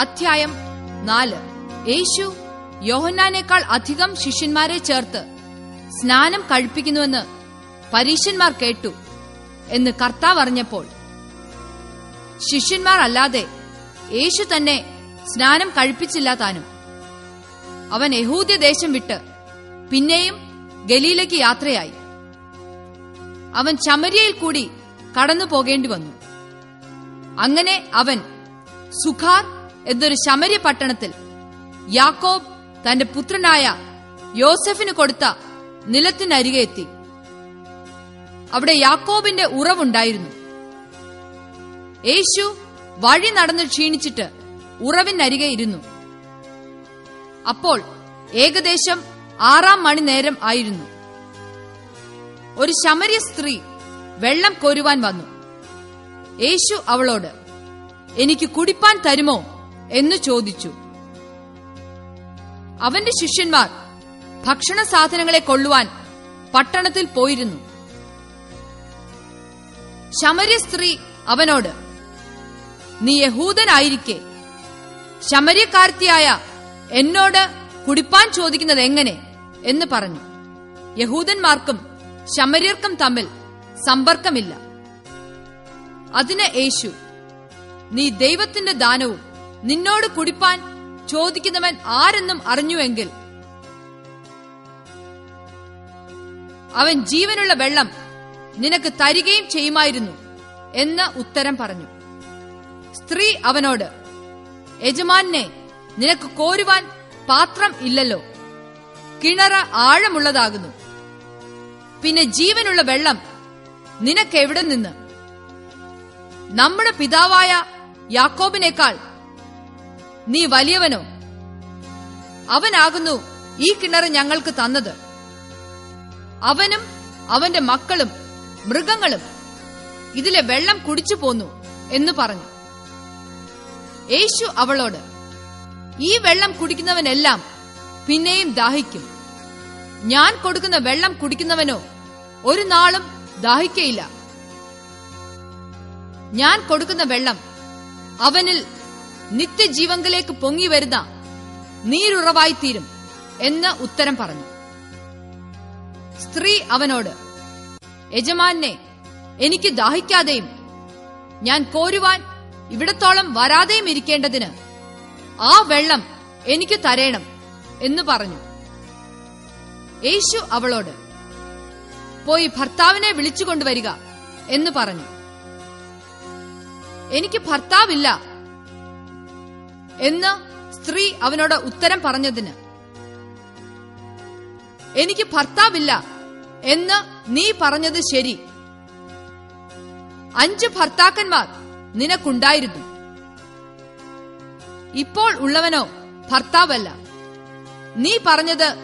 അധ്യായം നാല്. യേശു യോഹന്നാനേക്കാൾ അധികം ശിഷ്യന്മാരെ ചേർത്ത് സ്നാനം കഴിപ്പിക്കുന്നുവെന്ന് പരീശന്മാർ കേട്ടു എന്ന് കർത്താവ് അറിഞ്ഞപ്പോൾ ശിഷ്യന്മാർ അല്ലാതെ യേശു തന്നെ സ്നാനം കഴിപ്പിച്ചില്ല താനും. അവൻ യഹൂദ്യ ദേശം വിട്ട് പിന്നെയും ഗലീലയ്ക്ക് യാത്രയായി. അവൻ ചമരിയയിൽ കൂടി കടന്നു പോകേണ്ടി വന്നു. അങ്ങനെ അവൻ സുഖാർ എന്നൊരു ശമര്യ പട്ടണത്തിൽ യാക്കോബ് തന്റെ പുത്രനായ യോസഫിന് കൊടുത്ത നിലത്തിനരികെ എത്തി. അവിടെ യാക്കോബിന്റെ ഉറവുണ്ടായിരുന്നു. യേശു വഴി നടന്ന് ക്ഷീണിച്ചിട്ട് ഉറവിനരികെ ഇരുന്നു. അപ്പോൾ ഏകദേശം ആറാം മണി നേരം ആയിരുന്നു. ഒരു ശമരിയ സ്ത്രീ വെള്ളം കോരുവാൻ വന്നു. യേശു അവളോട് എനിക്ക് കുടിപ്പാൻ തരുമോ? എന്ന് ചോദിച്ചു. അവന്റെ ശിഷ്യന്മാർ ഭക്ഷണ സാധനങ്ങളെ കൊള്ളുവാൻ പട്ടണത്തിൽ പോയിരുന്നു. ശമര്യ സ്ത്രീ അവനോട് നീ യഹൂദനായിരിക്കെ. ശമര്യക്കാർത്തിയായ എന്നോട് കുടിപ്പാൻ ചോദിക്കുന്നത് എങ്ങനെ? എന്ന് പറഞ്ഞു. യഹൂദന്മാർക്കും ശമര്യർക്കും തമ്മിൽ സമ്പർക്കമില്ല. അതിന് യേശു നീ ദൈവത്തിന്റെ ദാനവും നിന്നോട് കുടിപ്പാൻ ചോദിക്കുന്നവൻ ആരെന്നും അറിഞ്ഞുവെങ്കിൽ അവൻ ജീവനുള്ള വെള്ളം നിനക്ക് തരികയും ചെയ്യുമായിരുന്നു എന്ന് ഉത്തരം പറഞ്ഞു. സ്ത്രീ അവനോട് യജമാനെ നിനക്ക് കോരുവാൻ പാത്രം ഇല്ലല്ലോ. കിണറ ആഴമുള്ളതാകുന്നു. പിന്നെ ജീവനുള്ള വെള്ളം നിനക്കെവിടെ നിന്ന്? നമ്മുടെ പിതാവായ യാക്കോബിനേക്കാൾ നീ വലിയവനോ? അവനാകുന്നു ഈ കിണറ് ഞങ്ങൾക്ക് തന്നത്. അവനും അവന്റെ മക്കളും മൃഗങ്ങളും ഇതിലെ വെള്ളം കുടിച്ചു പോന്നു എന്ന് പറഞ്ഞു. യേശു അവളോട് ഈ വെള്ളം കുടിക്കുന്നവനെല്ലാം പിന്നെയും ദാഹിക്കും. ഞാൻ കൊടുക്കുന്ന വെള്ളം കുടിക്കുന്നവനോ ഒരു നാളും ദാഹിക്കയില്ല. ഞാൻ കൊടുക്കുന്ന വെള്ളം അവനിൽ നിത്യജീവങ്കിലേക്ക് പൊങ്ങി വരുന്ന നീരുറവായിത്തീരും എന്ന് ഉത്തരം പറഞ്ഞു. സ്ത്രീ അവനോട് യജമാനെ എനിക്ക് ദാഹിക്കാതെയും ഞാൻ കോരുവാൻ ഇവിടത്തോളം വരാതെയും ഇരിക്കേണ്ടതിന് ആ വെള്ളം എനിക്ക് തരേണം എന്ന് പറഞ്ഞു. യേശു അവളോട് പോയി ഭർത്താവിനെ വിളിച്ചുകൊണ്ടുവരിക എന്ന് പറഞ്ഞു. എനിക്ക് ഭർത്താവില്ല എന്ന് സ്ത്രീ അവനോട് ഉത്തരം പറഞ്ഞതിന് എനിക്ക് ഭർത്താവില്ല എന്ന് നീ പറഞ്ഞത് ശരി. അഞ്ച് ഭർത്താക്കന്മാർ നിനക്കുണ്ടായിരുന്നു. ഇപ്പോൾ ഉള്ളവനോ ഭർത്താവല്ല. നീ പറഞ്ഞത്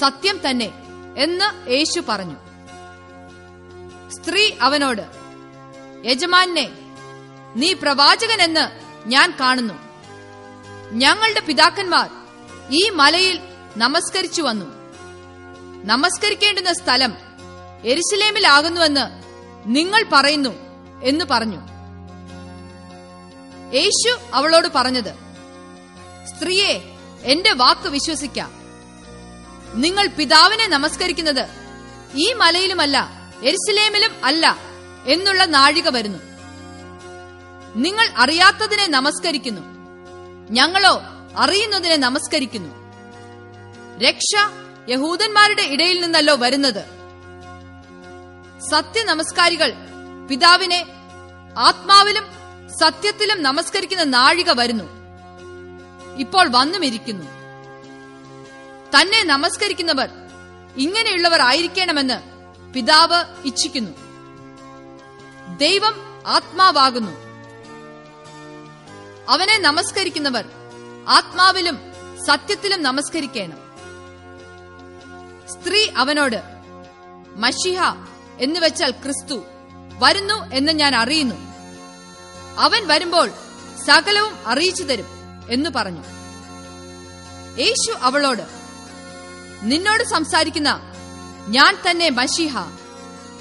സത്യം തന്നെ എന്ന് യേശു പറഞ്ഞു. സ്ത്രീ അവനോട് യജമാനെ നീ പ്രവാചകനെന്ന് ഞാൻ കാണുന്നു. ഞങ്ങളുടെ പിതാക്കന്മാർ ഈ മലയിൽ നമസ്കരിച്ചു വന്നു. നമസ്കരിക്കേണ്ടുന്ന സ്ഥലം എരിശിലേമിലാകുന്നുവെന്ന് നിങ്ങൾ പറയുന്നു എന്ന് പറഞ്ഞു. യേശു അവളോട് പറഞ്ഞത് സ്ത്രീയെ എന്റെ വാക്ക് വിശ്വസിക്കാം. നിങ്ങൾ പിതാവിനെ നമസ്കരിക്കുന്നത് ഈ മലയിലുമല്ല എരിശിലേമിലും അല്ല എന്നുള്ള നാഴിക വരുന്നു. നിങ്ങൾ അറിയാത്തതിനെ നമസ്കരിക്കുന്നു. ഞങ്ങളോ അറിയുന്നതിനെ നമസ്കരിക്കുന്നു. രക്ഷ യഹൂദന്മാരുടെ ഇടയിൽ നിന്നല്ലോ വരുന്നത്. സത്യ നമസ്കാരികൾ പിതാവിനെ ആത്മാവിലും സത്യത്തിലും നമസ്കരിക്കുന്ന നാഴിക വരുന്നു. ഇപ്പോൾ വന്നുമിരിക്കുന്നു. തന്നെ നമസ്കരിക്കുന്നവർ ഇങ്ങനെയുള്ളവർ ആയിരിക്കണമെന്ന് പിതാവ് ഇച്ഛിക്കുന്നു. ദൈവം ആത്മാവാകുന്നു. അവനെ നമസ്കരിക്കുന്നവർ ആത്മാവിലും സത്യത്തിലും നമസ്കരിക്കണം. സ്ത്രീ അവനോട് മഷിഹ എന്ന് വെച്ചാൽ ക്രിസ്തു വരുന്നു എന്ന് ഞാൻ അറിയുന്നു. അവൻ വരുമ്പോൾ സകലവും അറിയിച്ചു തരും എന്ന് പറഞ്ഞു. യേശു അവളോട് നിന്നോട് സംസാരിക്കുന്ന ഞാൻ തന്നെ മഷിഹ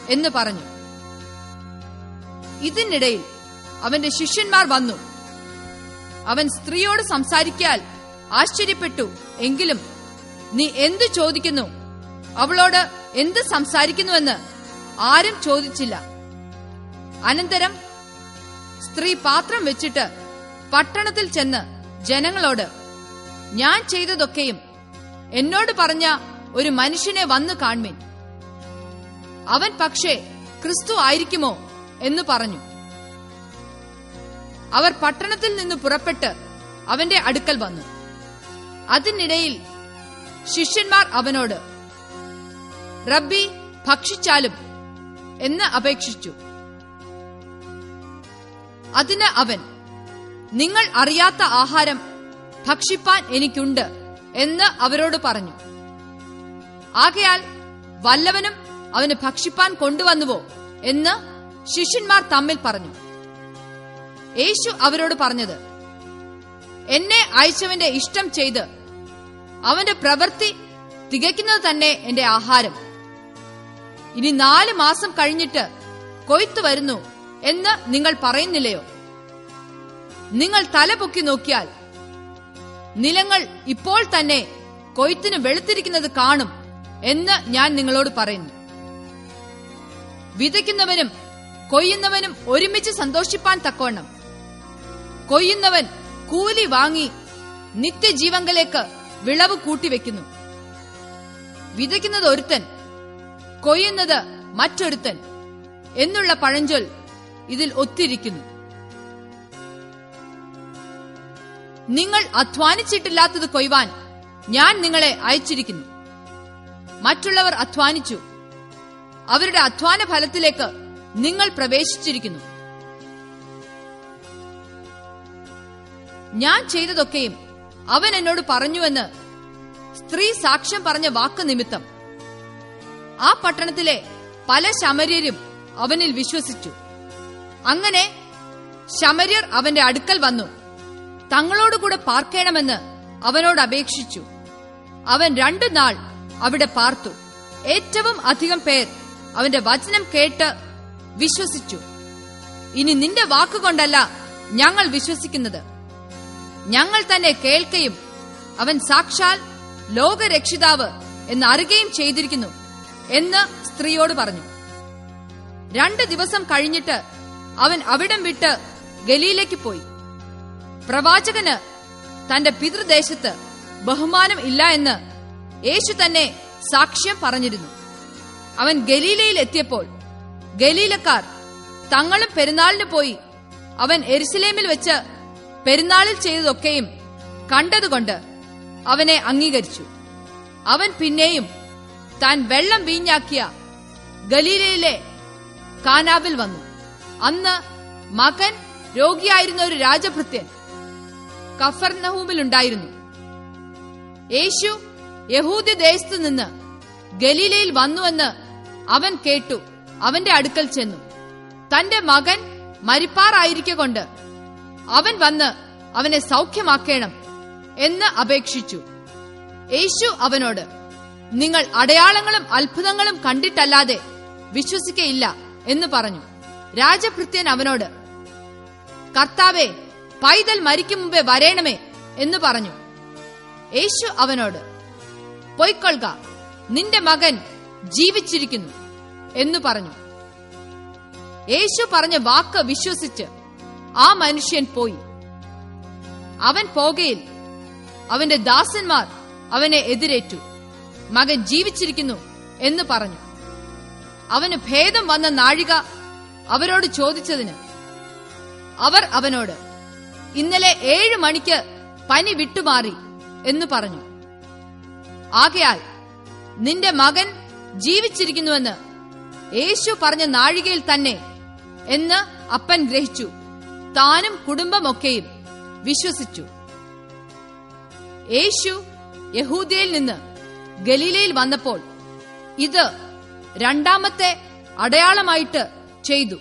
എന്ന് പറഞ്ഞു. ഇതിനിടയിൽ അവന്റെ ശിഷ്യന്മാർ വന്നു. അവൻ സ്ത്രീയോട് സംസാരിക്കാൽ ആശ്ചര്യപ്പെട്ടു. എങ്കിലും നീ എന്തു ചോദിക്കുന്നു? അവളോട് എന്ത് സംസാരിക്കുന്നുവെന്ന് ആരും ചോദിച്ചില്ല. അനന്തരം സ്ത്രീ പാത്രം വെച്ചിട്ട് പട്ടണത്തിൽ ചെന്ന് ജനങ്ങളോട് ഞാൻ ചെയ്തതൊക്കെയും എന്നോട് പറഞ്ഞ ഒരു മനുഷ്യനെ വന്നു കാൺമീൻ അവൻ പക്ഷേ ക്രിസ്തു ആയിരിക്കുമോ? എന്ന് പറഞ്ഞു. അവർ പട്ടണത്തിൽ നിന്ന് പുറപ്പെട്ട് അവന്റെ അടുക്കൽ വന്നു. അതിനിടയിൽ ശിഷ്യന്മാർ അവനോട് റബ്ബി ഭക്ഷിച്ചാലും എന്ന് അപേക്ഷിച്ചു. അതിന് അവൻ നിങ്ങൾ അറിയാത്ത ആഹാരം ഭക്ഷിപ്പാൻ എനിക്കുണ്ട് എന്ന് അവരോട് പറഞ്ഞു. ആകയാൽ വല്ലവനും അവന് ഭക്ഷിപ്പാൻ കൊണ്ടുവന്നുവോ എന്ന് ശിഷ്യന്മാർ തമ്മിൽ പറഞ്ഞു. യേശു അവരോട് പറഞ്ഞത് എന്നെ അയച്ചവന്റെ ഇഷ്ടം ചെയ്ത് അവന്റെ പ്രവൃത്തി തികയ്ക്കുന്നത് തന്നെ എന്റെ ആഹാരം. ഇനി നാല് മാസം കഴിഞ്ഞിട്ട് കൊയ്ത്തു വരുന്നു എന്ന് നിങ്ങൾ പറയുന്നില്ലയോ? നിങ്ങൾ തല പൊക്കി നോക്കിയാൽ നിലങ്ങൾ ഇപ്പോൾ തന്നെ കൊയ്ത്തിന് വെളുത്തിരിക്കുന്നത് കാണും എന്ന് ഞാൻ നിങ്ങളോട് പറയുന്നു. വിതയ്ക്കുന്നവനും കൊയ്യുന്നവനും ഒരുമിച്ച് സന്തോഷിപ്പാൻ തക്കവണ്ണം. കൊയ്യുന്നവൻ കൂലി വാങ്ങി നിത്യജീവങ്കലേക്ക് വിളവ് കൂട്ടിവെക്കുന്നു. വിതയ്ക്കുന്നത് ഒരുത്തൻ കൊയ്യുന്നത് മറ്റൊരുത്തൻ എന്നുള്ള പഴഞ്ചൊൽ ഇതിൽ ഒത്തിരിക്കുന്നു. നിങ്ങൾ അധ്വാനിച്ചിട്ടില്ലാത്തത് കൊയ്വാൻ ഞാൻ നിങ്ങളെ അയച്ചിരിക്കുന്നു. മറ്റുള്ളവർ അധ്വാനിച്ചു. അവരുടെ അധ്വാന ഫലത്തിലേക്ക് നിങ്ങൾ പ്രവേശിച്ചിരിക്കുന്നു. ഞാൻ ചെയ്തതൊക്കെയും അവൻ എന്നോട് പറഞ്ഞുവെന്ന് സ്ത്രീ സാക്ഷ്യം പറഞ്ഞ വാക്ക് നിമിത്തം. ആ പട്ടണത്തിലെ പല ശമര്യരും അവനിൽ വിശ്വസിച്ചു. അങ്ങനെ ശമര്യർ അവന്റെ അടുക്കൽ വന്നു. തങ്ങളോടുകൂടെ പാർക്കണമെന്ന് അവനോട് അപേക്ഷിച്ചു. അവൻ രണ്ടു നാൾ അവിടെ പാർത്തു. ഏറ്റവും അധികം പേർ അവന്റെ വചനം കേട്ട് വിശ്വസിച്ചു. ഇനി നിന്റെ വാക്കുകൊണ്ടല്ല ഞങ്ങൾ വിശ്വസിക്കുന്നത്. ഞങ്ങൾ തന്നെ കേൾക്കുകയും അവൻ സാക്ഷാൽ ലോകരക്ഷിതാവ് എന്ന് അറിയുകയും ചെയ്തിരിക്കുന്നു എന്ന് സ്ത്രീയോട് പറഞ്ഞു. രണ്ട് ദിവസം കഴിഞ്ഞിട്ട് അവൻ അവിടം വിട്ട് ഗലിയിലേക്ക് പോയി. പ്രവാചകന് തന്റെ പിതൃദേശത്ത് ബഹുമാനം ഇല്ല എന്ന് യേശു തന്നെ സാക്ഷ്യം പറഞ്ഞിരുന്നു. അവൻ ഗലീലയിൽ എത്തിയപ്പോൾ ഗലീലക്കാർ തങ്ങളും പെരുന്നാളിന് പോയി അവൻ എരുസലേമിൽ വെച്ച് പെരുന്നാളിൽ ചെയ്തതൊക്കെയും കണ്ടതുകൊണ്ട് അവനെ അംഗീകരിച്ചു. അവൻ പിന്നെയും താൻ വെള്ളം വീഞ്ഞാക്കിയ ഗലീലയിലെ കാനാവിൽ വന്നു. അന്ന് മകൻ രോഗിയായിരുന്ന ഒരു രാജഭൃത്യൻ കഫർനഹൂമിലുണ്ടായിരുന്നു. യേശു യഹൂദി ദേശത്തു നിന്ന് ഗലീലയിൽ വന്നുവെന്ന് അവൻ കേട്ടു. അവന്റെ അടുക്കൽ ചെന്നു. തന്റെ മകൻ മരിപ്പാറായിരിക്കൊണ്ട് അവൻ വന്ന് അവനെ സൗഖ്യമാക്കേണം എന്ന് അപേക്ഷിച്ചു. യേശു അവനോട് നിങ്ങൾ അടയാളങ്ങളും അത്ഭുതങ്ങളും കണ്ടിട്ടല്ലാതെ വിശ്വസിക്കയില്ല എന്ന് പറഞ്ഞു. രാജഭൃത്യൻ അവനോട് കർത്താവെ പൈതൽ മരിക്കും മുമ്പേ വരേണമേ എന്ന് പറഞ്ഞു. യേശു അവനോട് പൊയ്ക്കൊള്ളുക നിന്റെ മകൻ ജീവിച്ചിരിക്കുന്നു എന്ന് പറഞ്ഞു. യേശു പറഞ്ഞ വാക്ക് വിശ്വസിച്ച് ആ മനുഷ്യൻ പോയി. അവൻ പോകയിൽ. അവന്റെ ദാസന്മാർ അവനെ എതിരേറ്റു. മകൻ ജീവിച്ചിരിക്കുന്നു എന്ന് പറഞ്ഞു. അവന് ഭേദം വന്ന നാഴിക അവരോട് ചോദിച്ചതിന്. അവർ അവനോട് ഇന്നലെ ഏഴ് മണിക്ക് പനി വിട്ടുമാറി എന്ന് പറഞ്ഞു. ആകയാൽ നിന്റെ മകൻ ജീവിച്ചിരിക്കുന്നുവെന്ന് യേശു പറഞ്ഞ നാഴികയിൽ തന്നെ എന്ന് അപ്പൻ ഗ്രഹിച്ചു. താനും കുടുംബമൊക്കെയും വിശ്വസിച്ചു. യേശു യഹൂദയിൽ നിന്ന് ഗലീലയിൽ വന്നപ്പോൾ ഇത് രണ്ടാമത്തെ അടയാളമായിട്ട് ചെയ്തു.